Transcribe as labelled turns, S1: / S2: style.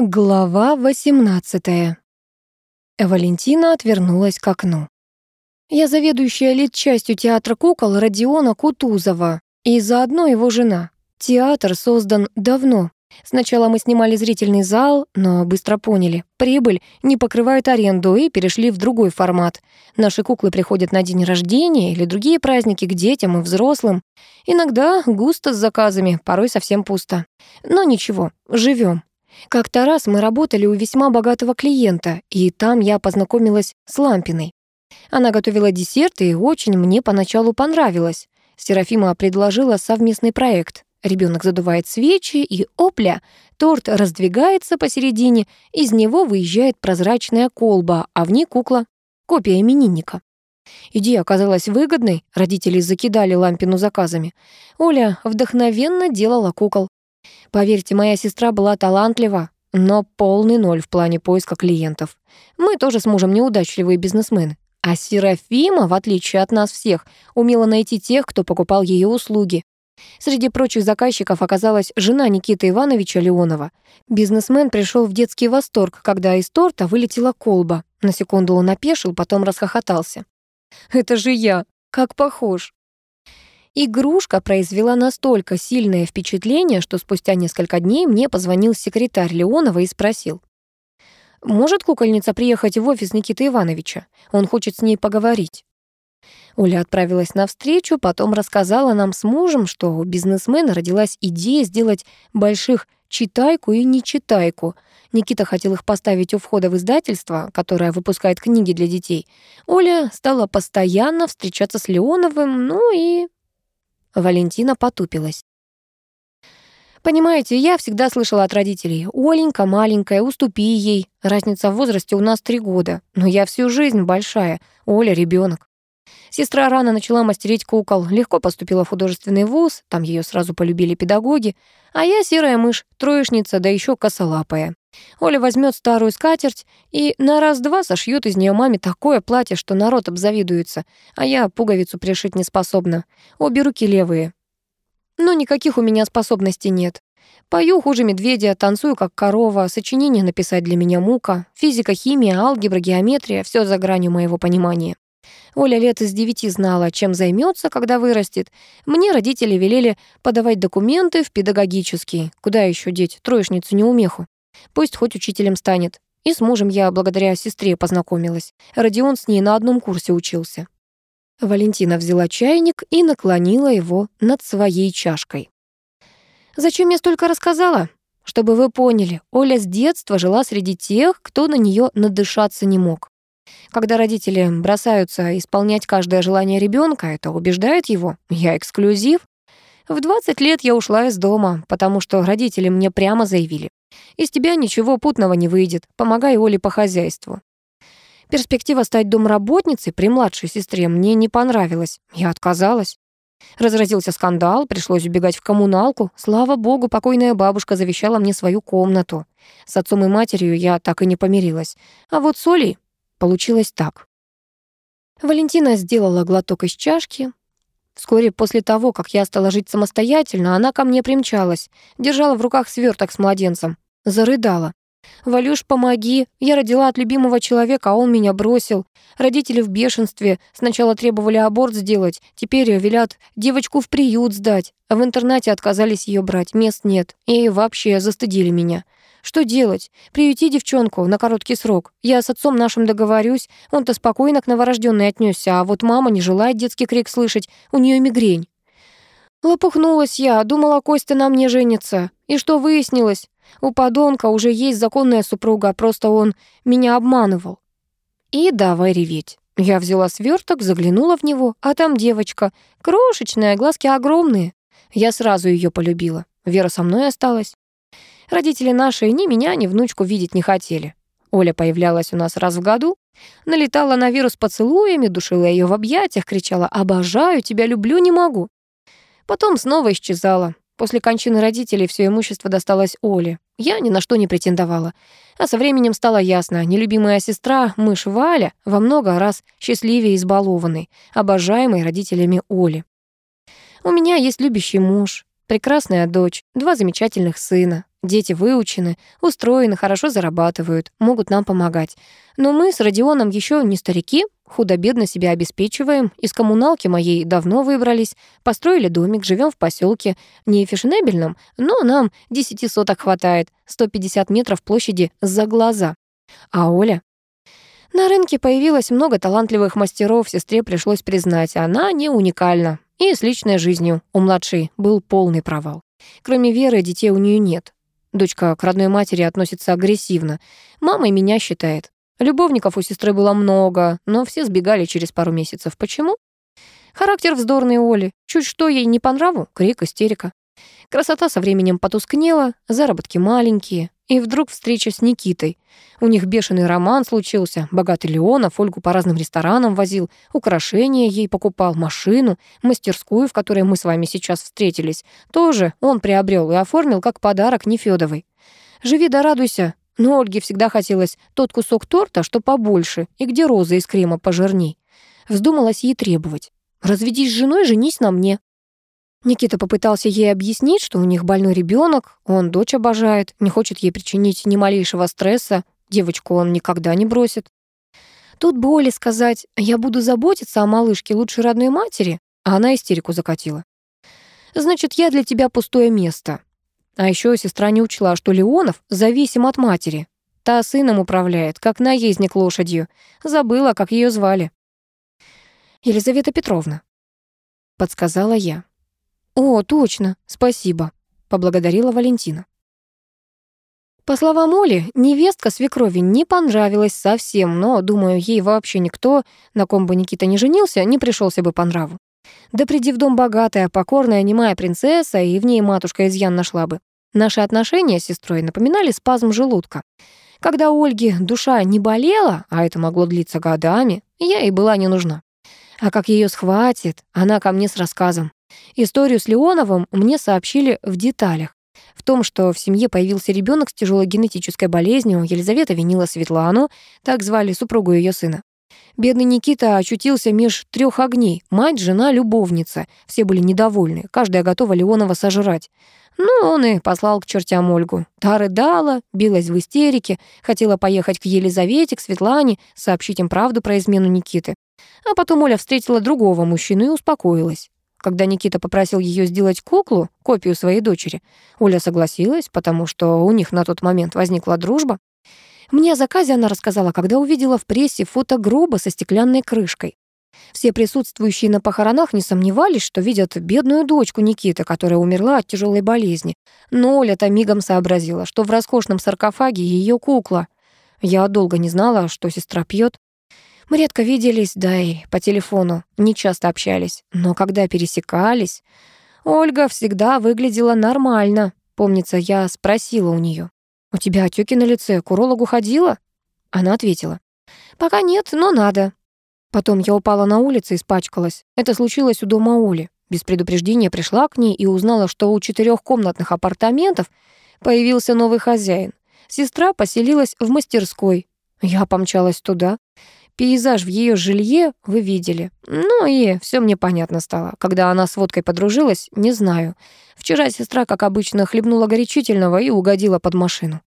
S1: Глава 18. Валентина отвернулась к окну. Я заведующая литчастью театра кукол Родиона Кутузова и заодно его жена. Театр создан давно. Сначала мы снимали зрительный зал, но быстро поняли, прибыль не покрывает аренду и перешли в другой формат. Наши куклы приходят на день рождения или другие праздники к детям и взрослым. Иногда густо с заказами, порой совсем пусто. Но ничего, живем. Как-то раз мы работали у весьма богатого клиента, и там я познакомилась с Лампиной. Она готовила десерт, и очень мне поначалу понравилось. Серафима предложила совместный проект. Ребенок задувает свечи, и опля, торт раздвигается посередине, из него выезжает прозрачная колба, а в ней кукла, копия именинника. Идея оказалась выгодной, родители закидали Лампину заказами. Оля вдохновенно делала кукол. Поверьте, моя сестра была талантлива, но полный ноль в плане поиска клиентов. Мы тоже с мужем неудачливые бизнесмены. А Серафима, в отличие от нас всех, умела найти тех, кто покупал ее услуги. Среди прочих заказчиков оказалась жена Никиты Ивановича Леонова. Бизнесмен пришел в детский восторг, когда из торта вылетела колба. На секунду он опешил, потом расхохотался. «Это же я! Как похож!» Игрушка произвела настолько сильное впечатление, что спустя несколько дней мне позвонил секретарь Леонова и спросил. «Может кукольница приехать в офис Никиты Ивановича? Он хочет с ней поговорить». Оля отправилась навстречу, потом рассказала нам с мужем, что у бизнесмена родилась идея сделать больших читайку и нечитайку. Никита хотел их поставить у входа в издательство, которое выпускает книги для детей. Оля стала постоянно встречаться с Леоновым, ну и Валентина потупилась. Понимаете, я всегда слышала от родителей, «Оленька маленькая, уступи ей». Разница в возрасте у нас три года, но я всю жизнь большая, Оля ребенок. Сестра рано начала мастерить кукол, легко поступила в художественный вуз, там ее сразу полюбили педагоги, а я серая мышь, троечница, да еще косолапая. Оля возьмет старую скатерть и на раз-два сошьет из нее маме такое платье, что народ обзавидуется, а я пуговицу пришить не способна. Обе руки левые. Но никаких у меня способностей нет. Пою хуже медведя, танцую как корова, сочинение написать для меня мука, физика, химия, алгебра, геометрия — все за гранью моего понимания. Оля лет из девяти знала, чем займется, когда вырастет. Мне родители велели подавать документы в педагогический. Куда еще деть троечницу неумеху? Пусть хоть учителем станет. И с мужем я благодаря сестре познакомилась. Родион с ней на одном курсе учился. Валентина взяла чайник и наклонила его над своей чашкой. «Зачем я столько рассказала? Чтобы вы поняли, Оля с детства жила среди тех, кто на нее надышаться не мог. Когда родители бросаются исполнять каждое желание ребенка, это убеждает его. Я эксклюзив. В 20 лет я ушла из дома, потому что родители мне прямо заявили. Из тебя ничего путного не выйдет, помогай Оле по хозяйству. Перспектива стать домработницей при младшей сестре мне не понравилась. Я отказалась. Разразился скандал, пришлось убегать в коммуналку. Слава богу, покойная бабушка завещала мне свою комнату. С отцом и матерью я так и не помирилась. А вот с Олей получилось так. Валентина сделала глоток из чашки. Вскоре после того, как я стала жить самостоятельно, она ко мне примчалась, держала в руках сверток с младенцем. Зарыдала. «Валюш, помоги! Я родила от любимого человека, а он меня бросил. Родители в бешенстве. Сначала требовали аборт сделать, теперь велят девочку в приют сдать. А в интернате отказались ее брать, мест нет. И вообще застыдили меня. Что делать? Приюти девчонку на короткий срок. Я с отцом нашим договорюсь. Он-то спокойно к новорожденной отнесся, а вот мама не желает детский крик слышать. У нее мигрень. Лопухнулась я, думала, Костя на мне женится. И что выяснилось? У подонка уже есть законная супруга, просто он меня обманывал. И давай реветь. Я взяла сверток, заглянула в него, а там девочка, крошечная, глазки огромные. Я сразу ее полюбила. Вера со мной осталась. Родители наши ни меня, ни внучку видеть не хотели. Оля появлялась у нас раз в году, налетала на Веру с поцелуями, душила ее в объятиях, кричала «Обожаю, тебя люблю, не могу». Потом снова исчезала. После кончины родителей все имущество досталось Оле. Я ни на что не претендовала. А со временем стало ясно, нелюбимая сестра, мышь Валя, во много раз счастливее избалованной, обожаемой родителями Оли. У меня есть любящий муж, прекрасная дочь, два замечательных сына. Дети выучены, устроены, хорошо зарабатывают, могут нам помогать. Но мы с Родионом еще не старики, худо-бедно себя обеспечиваем, из коммуналки моей давно выбрались, построили домик, живем в поселке, не фешенебельном, но нам 10 соток хватает, 150 метров площади за глаза. А Оля? На рынке появилось много талантливых мастеров, сестре пришлось признать, она не уникальна. И с личной жизнью у младшей был полный провал. Кроме Веры, детей у нее нет. Дочка к родной матери относится агрессивно. Мама меня считает. Любовников у сестры было много, но все сбегали через пару месяцев. Почему? Характер вздорный Оли. Чуть что ей не по нраву, крик, истерика. Красота со временем потускнела, заработки маленькие. И вдруг встреча с Никитой. У них бешеный роман случился. Богатый Леонов Ольгу по разным ресторанам возил, украшения ей покупал, машину, мастерскую, в которой мы с вами сейчас встретились, тоже он приобрел и оформил как подарок Нефёдовой. Живи да радуйся. Но Ольге всегда хотелось тот кусок торта, что побольше, и где роза из крема пожирней. Вздумалась ей требовать. «Разведись с женой, женись на мне». Никита попытался ей объяснить, что у них больной ребенок, он дочь обожает, не хочет ей причинить ни малейшего стресса, девочку он никогда не бросит. Тут бы Оле сказать «я буду заботиться о малышке лучше родной матери», а она истерику закатила. «Значит, я для тебя пустое место». А еще сестра не учла, что Леонов зависим от матери. Та сыном управляет, как наездник лошадью. Забыла, как ее звали. «Елизавета Петровна», — подсказала я. «О, точно, спасибо», — поблагодарила Валентина. По словам Оли, невестка свекрови не понравилась совсем, но, думаю, ей вообще никто, на ком бы Никита не женился, не пришелся бы по нраву. Да приди в дом богатая, покорная, немая принцесса, и в ней матушка изъян нашла бы. Наши отношения с сестрой напоминали спазм желудка. Когда у Ольги душа не болела, а это могло длиться годами, я ей была не нужна. А как ее схватит, она ко мне с рассказом. Историю с Леоновым мне сообщили в деталях. В том, что в семье появился ребенок с тяжелой генетической болезнью, Елизавета винила Светлану, так звали супругу ее сына. Бедный Никита очутился меж трех огней. Мать, жена, любовница. Все были недовольны. Каждая готова Леонова сожрать. Ну, он и послал к чертям Ольгу. Та рыдала, билась в истерике, хотела поехать к Елизавете, к Светлане, сообщить им правду про измену Никиты. А потом Оля встретила другого мужчину и успокоилась. Когда Никита попросил ее сделать куклу, копию своей дочери, Оля согласилась, потому что у них на тот момент возникла дружба. Мне о заказе она рассказала, когда увидела в прессе фото гроба со стеклянной крышкой. Все присутствующие на похоронах не сомневались, что видят бедную дочку Никиты, которая умерла от тяжелой болезни. Но Оля-то мигом сообразила, что в роскошном саркофаге ее кукла. Я долго не знала, что сестра пьет. Мы редко виделись, да и по телефону не часто общались. Но когда пересекались, Ольга всегда выглядела нормально. Помнится, я спросила у нее: «У тебя отеки на лице, к урологу ходила?» Она ответила. «Пока нет, но надо». Потом я упала на улице и испачкалась. Это случилось у дома Оли. Без предупреждения пришла к ней и узнала, что у четырехкомнатных апартаментов появился новый хозяин. Сестра поселилась в мастерской. Я помчалась туда. Пейзаж в ее жилье вы видели. Ну и все мне понятно стало. Когда она с водкой подружилась, не знаю. Вчера сестра, как обычно, хлебнула горячительного и угодила под машину.